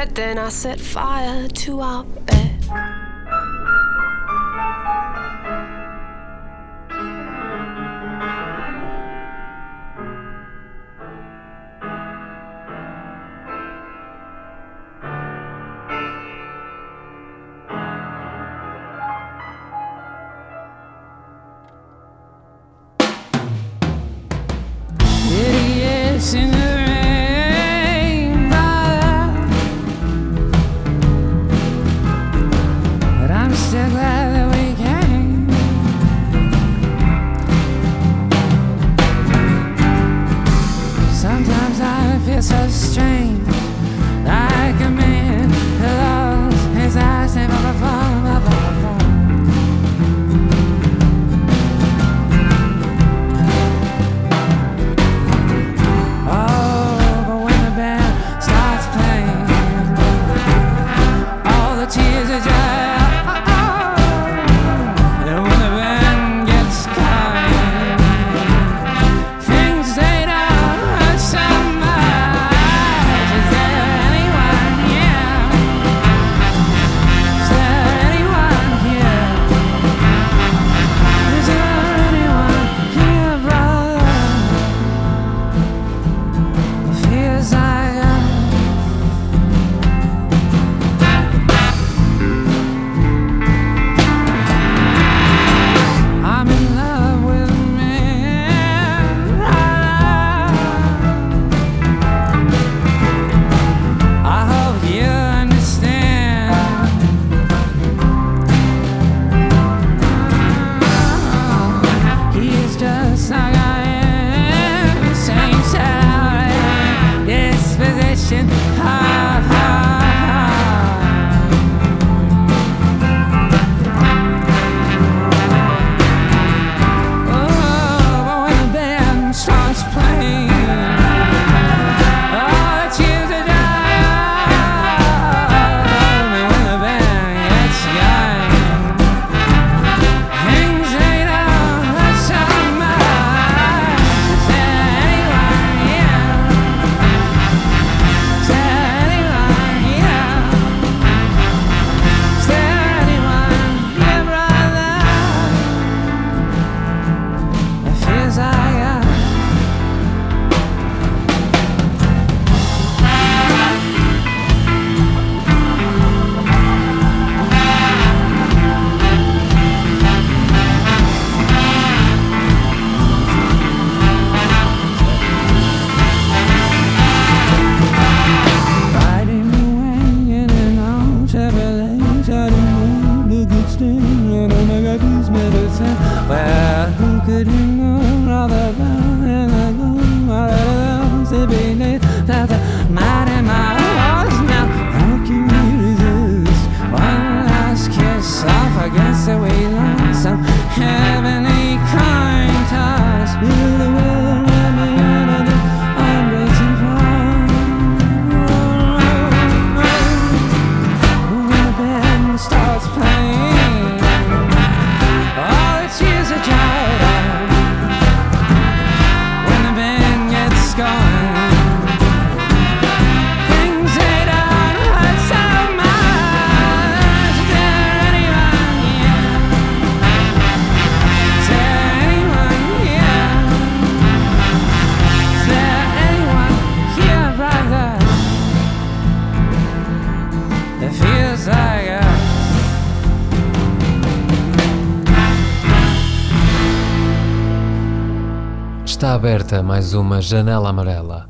head, then I set fire to our mais uma janela amarela.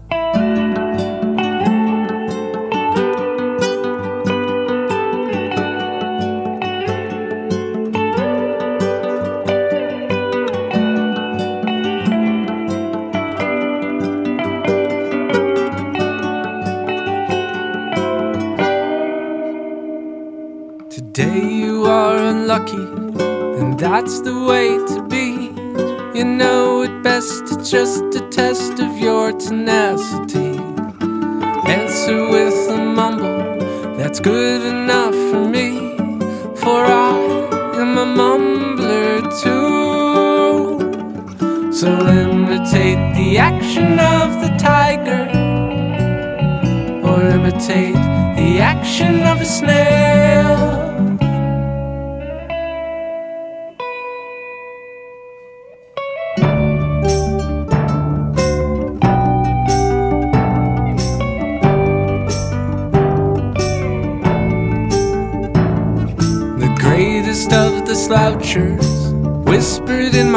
Today you are unlucky, and that's the way to be. You know it best just a test of your tenacity. Answer with a mumble, that's good enough for me. For I am a mumbler too. So imitate the action of the tiger, or imitate the action of a snail. Whispered in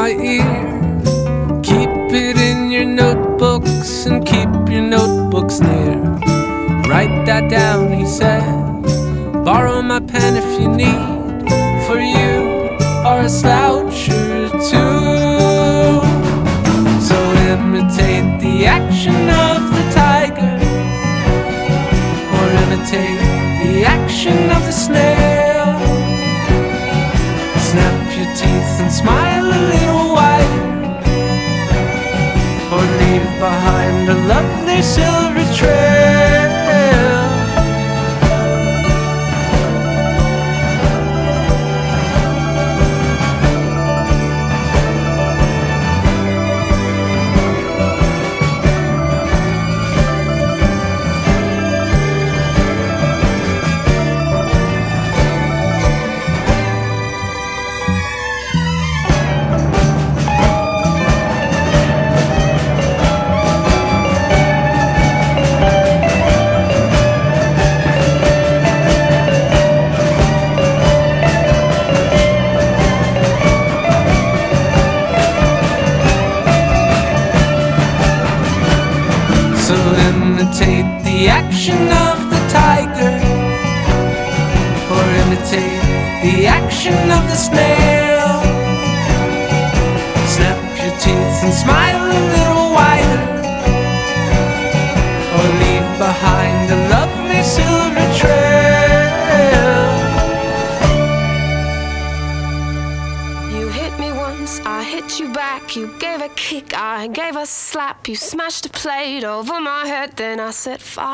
set fire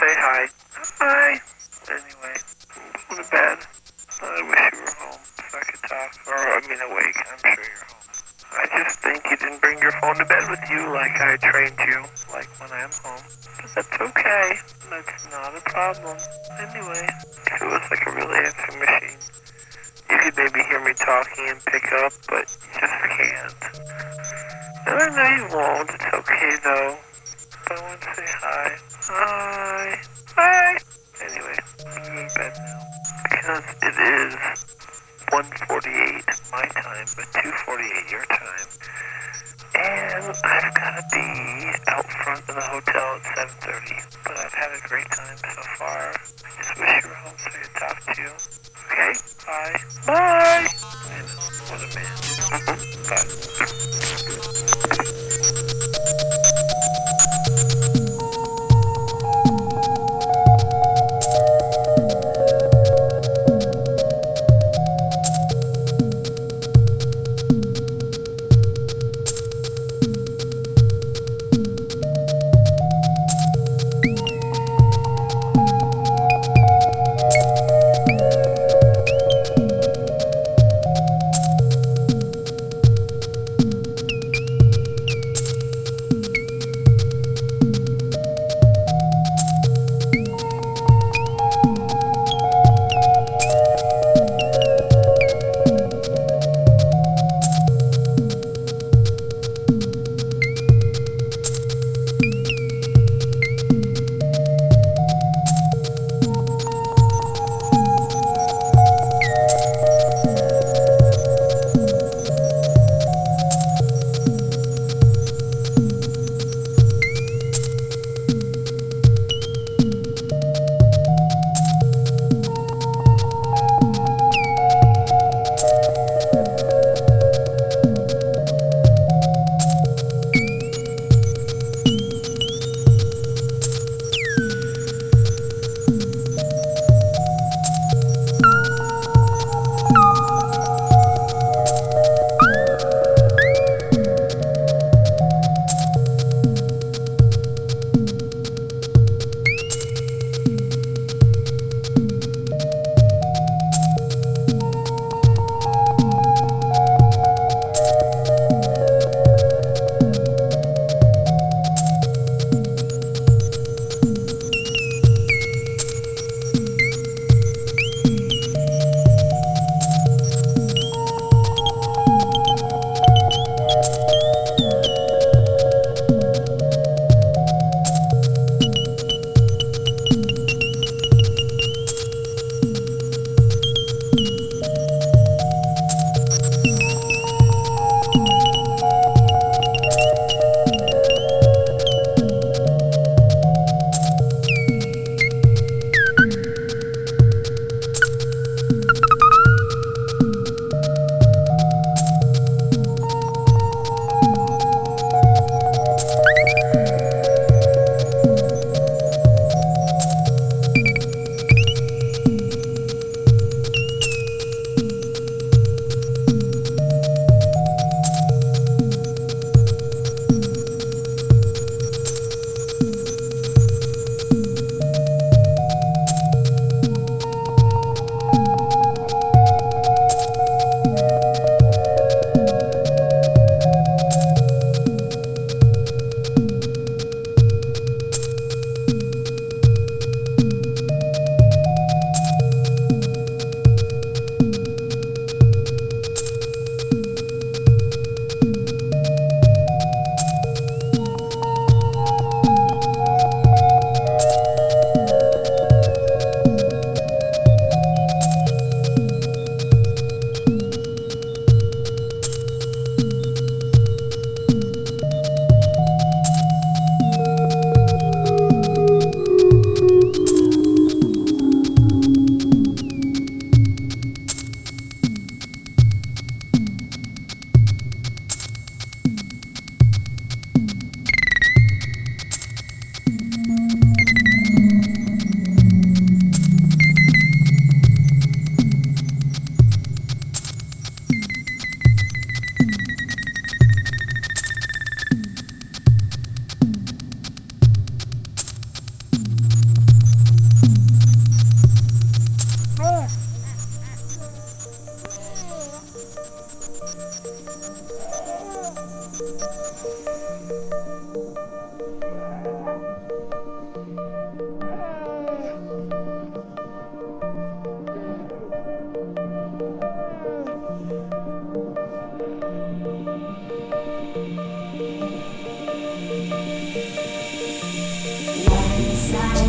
say hi. Hi! Anyway, go to bed. I wish you were home so I could talk. Or, I mean, awake. I'm sure you're home. I just think you didn't bring your phone to bed with you like I trained you, like when I'm home. But that's okay. That's not a problem. Anyway, it was like a real answering machine, you could maybe hear me talking and pick up, but you just can't. And I know you won't. It's okay though. I want to say hi. Hi. Hi. Anyway, I'm going to bed now. Because it is 148 my time, but 248 your time. And I've got to be out front of the hotel at 7.30. But I've had a great time so far. I just wish you were home so I could talk to you. Okay? Bye. Bye! I what a man. Bye. inside.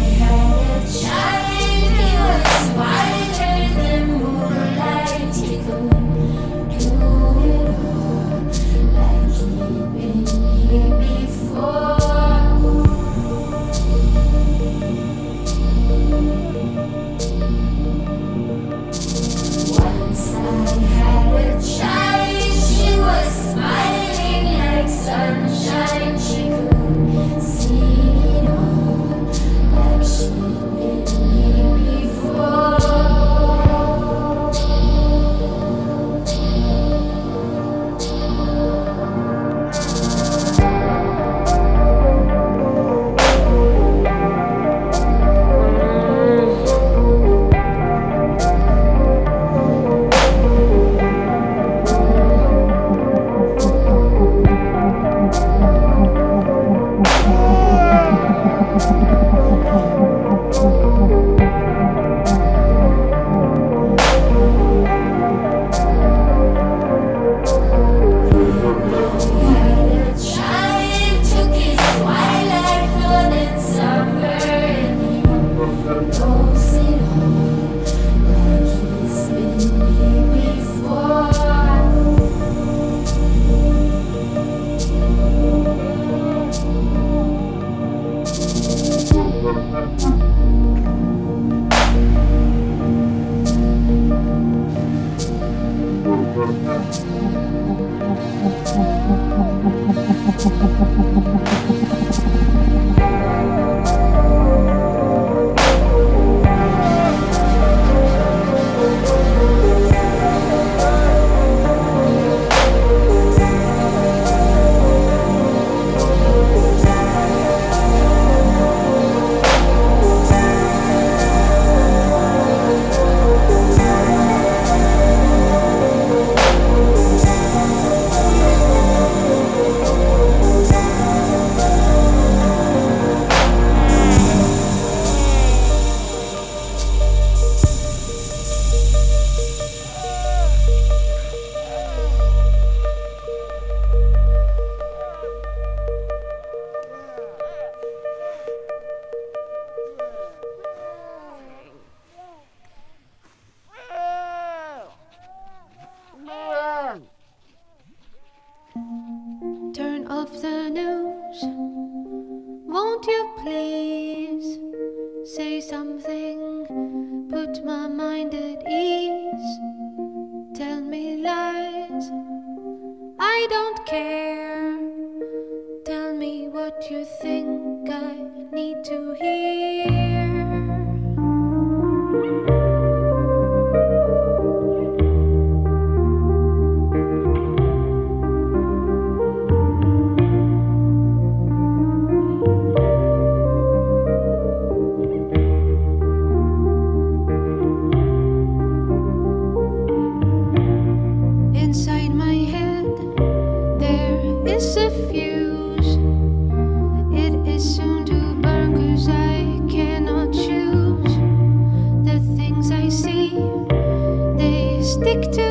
Stick to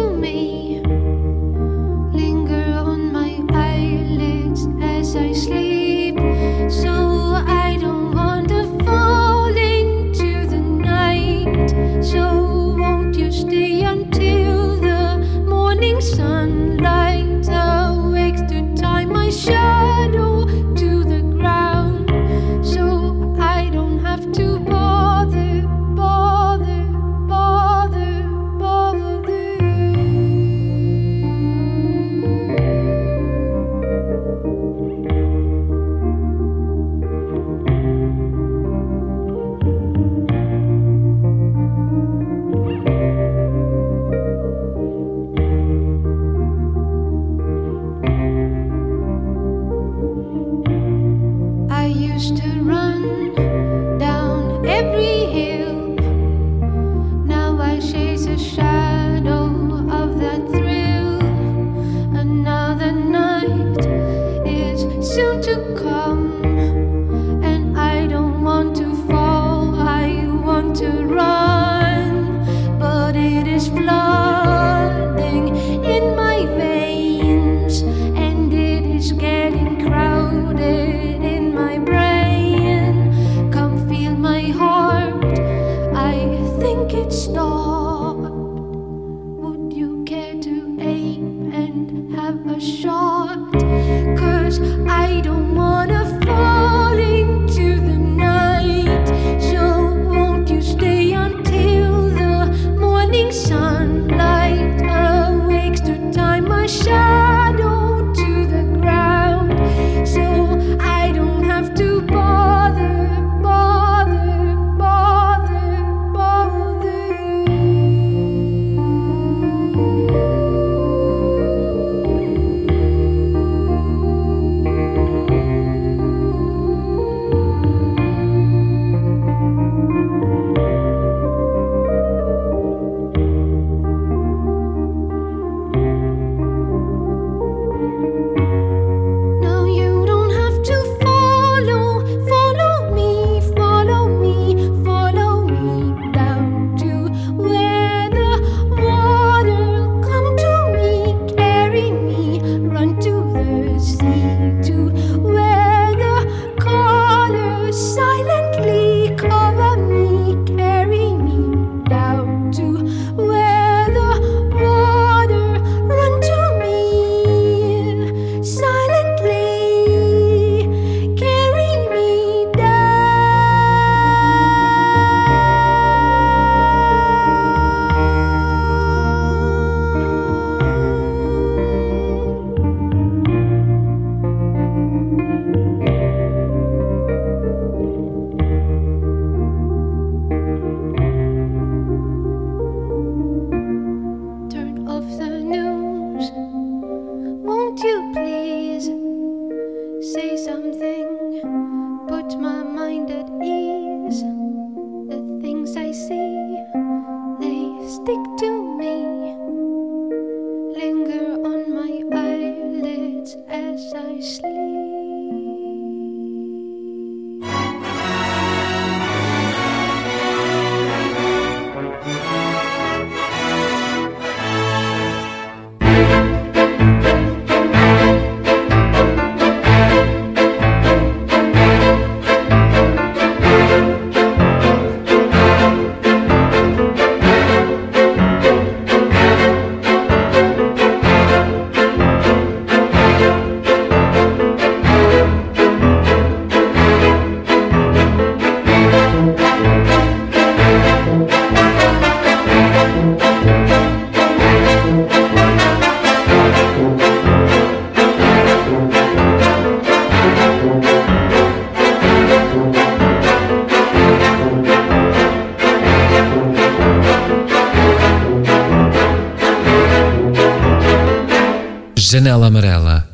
Janela Amarela.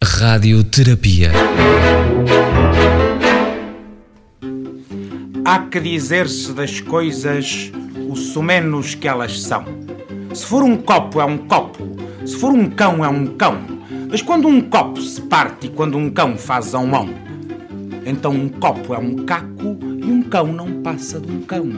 Radioterapia. Há que dizer-se das coisas o sumenos que elas são. Se for um copo, é um copo. Se for um cão, é um cão. Mas quando um copo se parte e quando um cão faz a mão, então um copo é um caco e um cão não passa de um cão.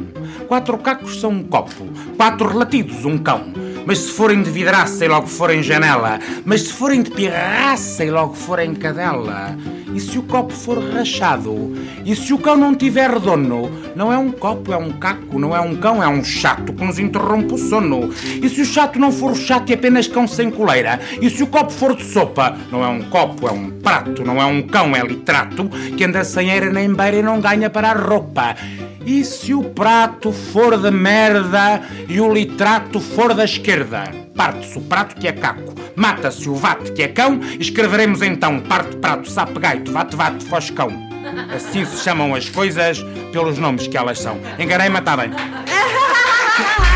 Quatro cacos são um copo, quatro relatidos um cão. Mas se forem de vidraça e logo forem janela, mas se forem de pirraça e logo forem cadela, e se o copo for rachado, e se o cão não tiver dono, não é um copo, é um caco, não é um cão, é um chato que nos interrompe o sono. E se o chato não for chato e apenas cão sem coleira, e se o copo for de sopa, não é um copo, é um prato, não é um cão, é litrato, que anda sem era nem beira e não ganha para a roupa. E se o prato for de merda e o litrato for da esquerda? Parte-se o prato que é caco, mata-se o vate que é cão, escreveremos então parte prato sape gaito, vate vate foscão. Assim se chamam as coisas pelos nomes que elas são. Enganei-me, está bem.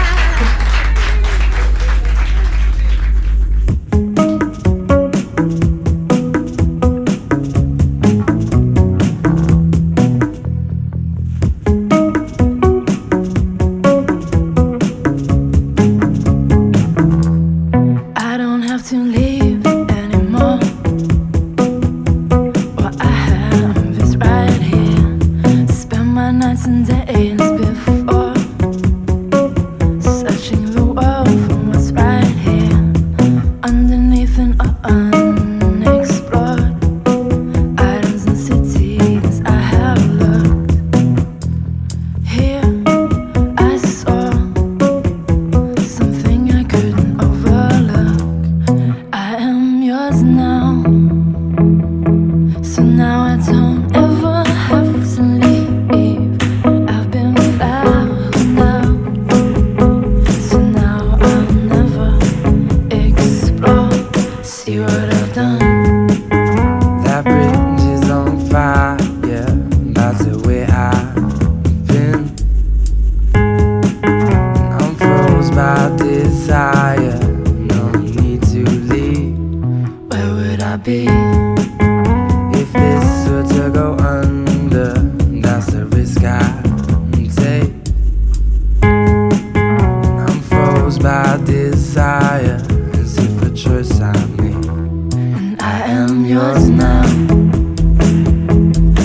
by desire, as if a choice I made. And I am yours now.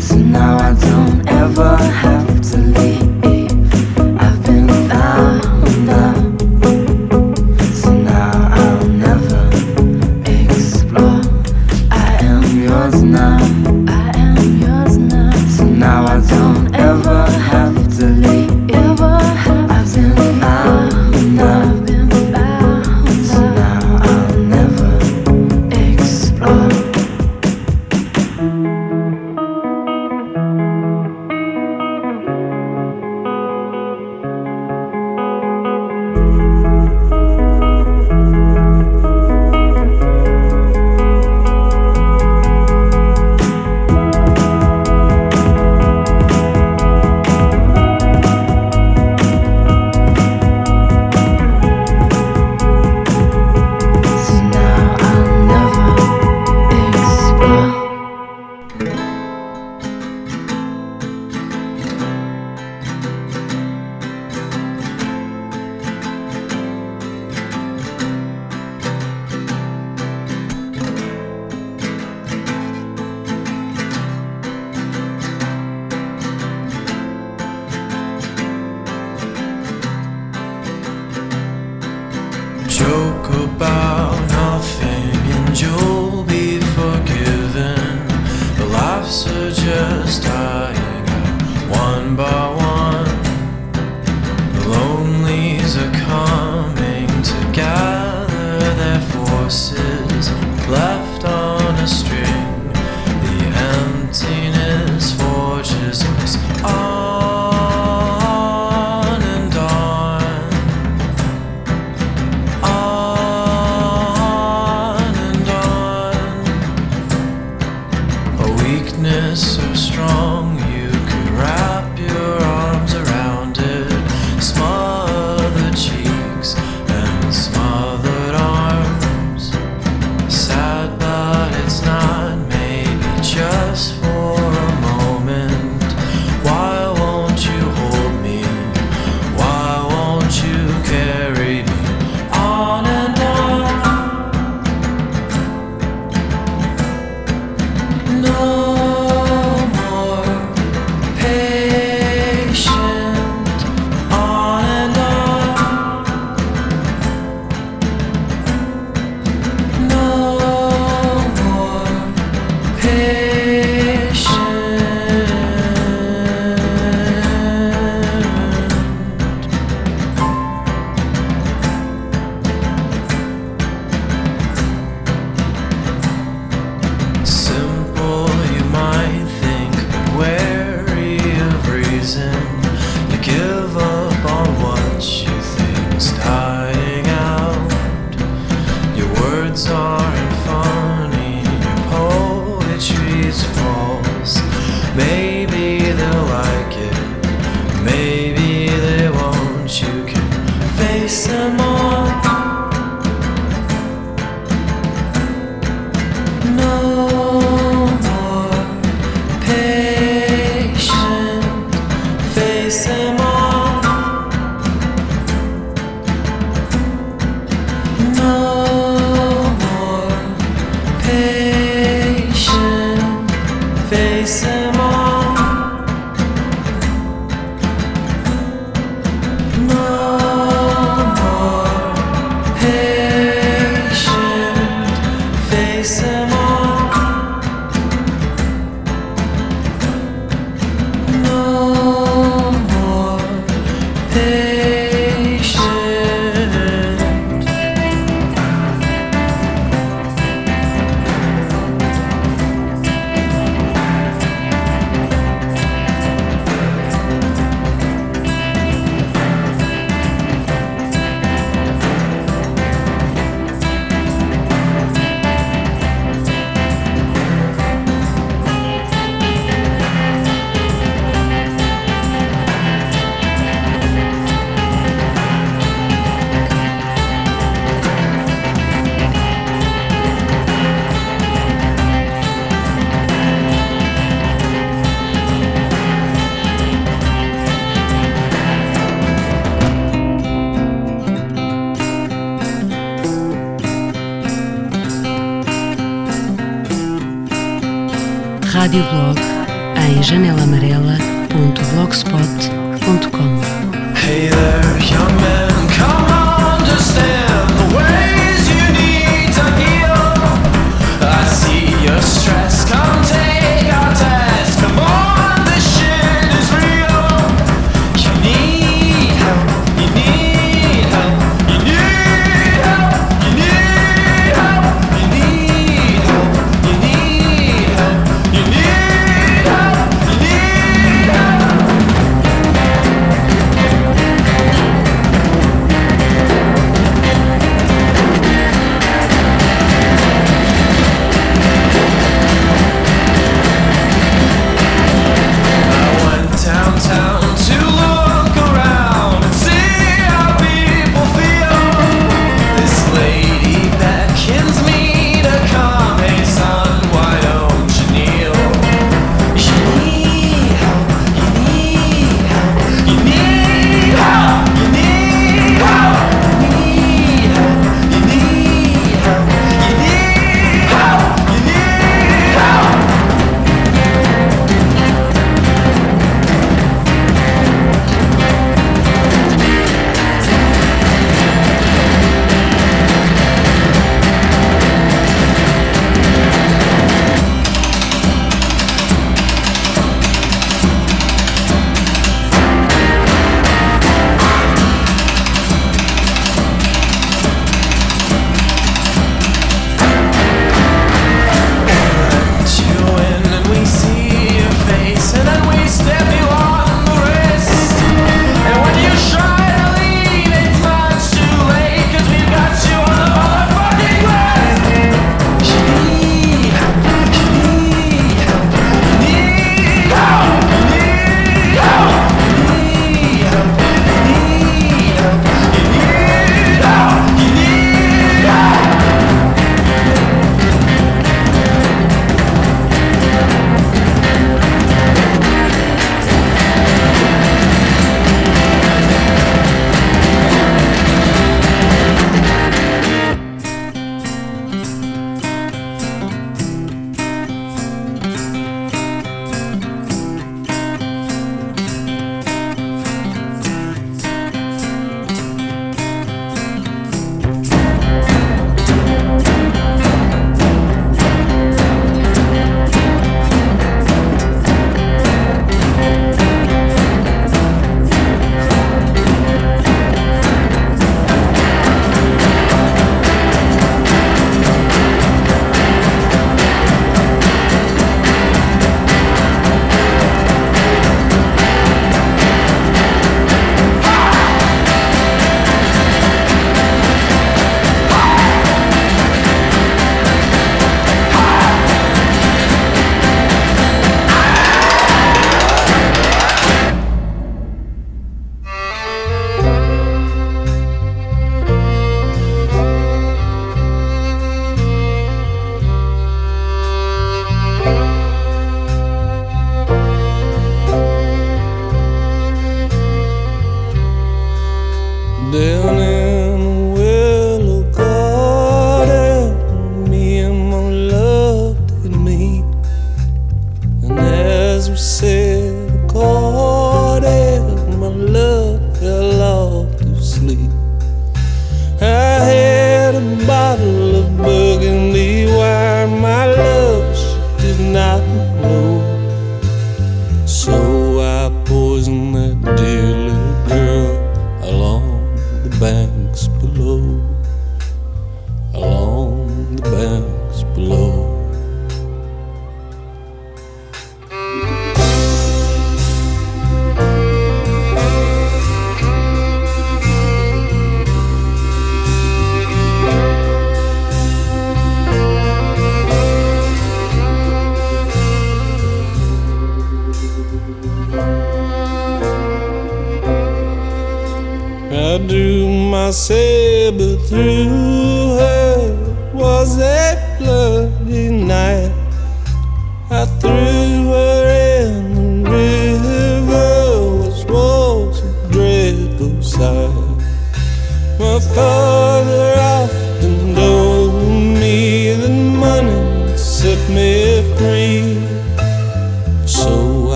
So now I don't ever have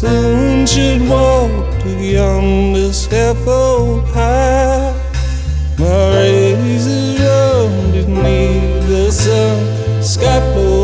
Soon should walk to yonder scaffold high. My razor's rubbed beneath the sun scaffold.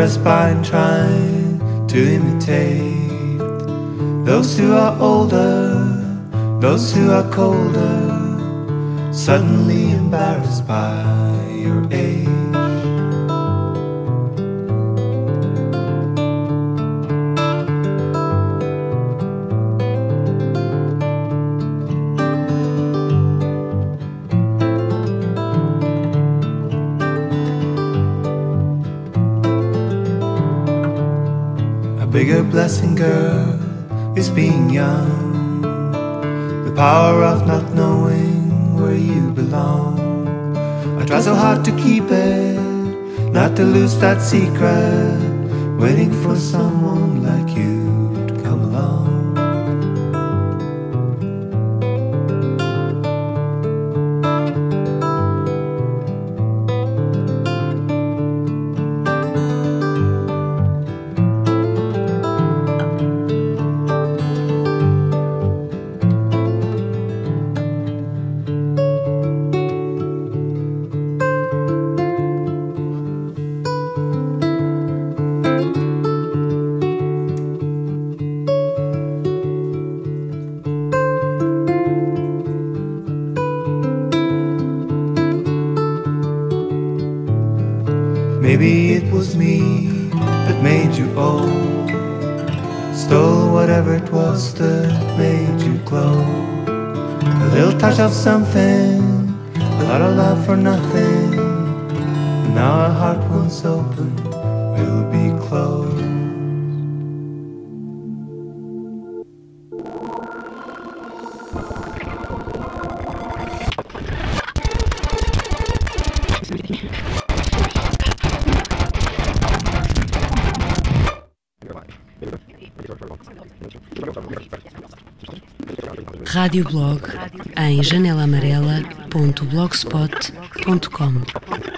Impressed by and trying to imitate those who are older, those who are colder, suddenly bigger blessing, girl, is being young. The power of not knowing where you belong. I try so hard to keep it, not to lose that secret. Waiting for someone like you of something, a lot of love for nothing. Now our heart once open will be closed. Radioblog em janelaamarela.blogspot.com.